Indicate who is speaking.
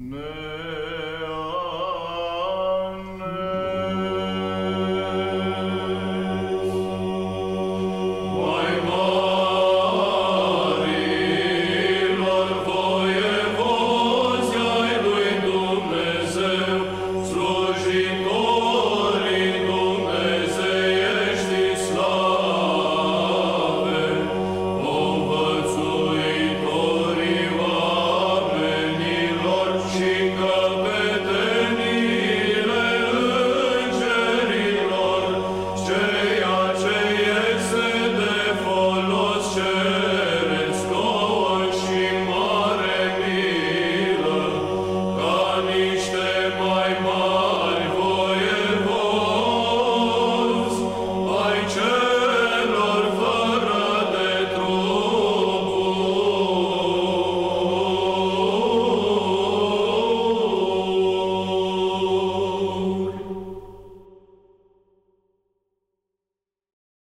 Speaker 1: No. Jai